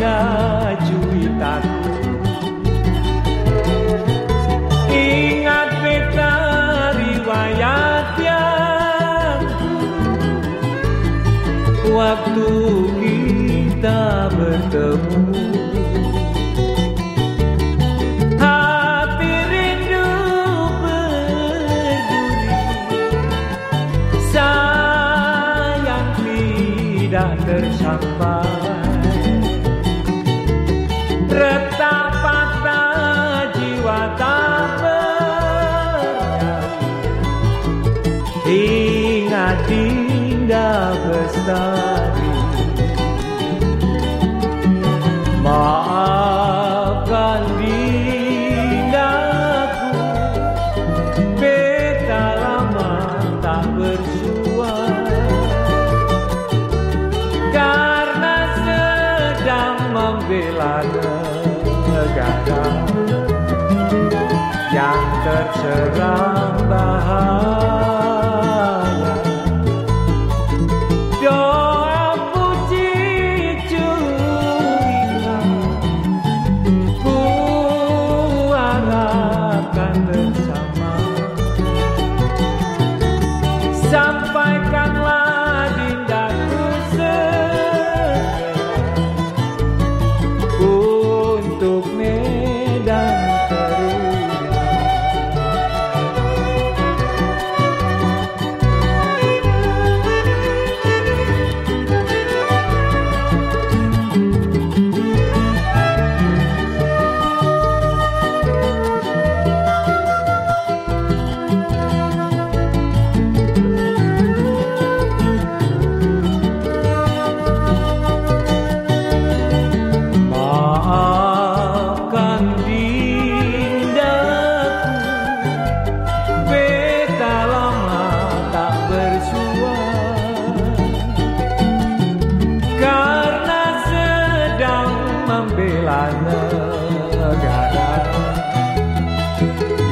punya cuitan Ingat beta riwayat yang Waktu kita bertemu. Hati rindu berduri. Sayang tidak tersampai indah bestari. Maafkan dindaku Beta lama tak bersua Karena sedang membela negara Yang terserang bahaya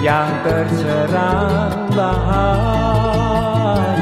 yang terserang bahaya.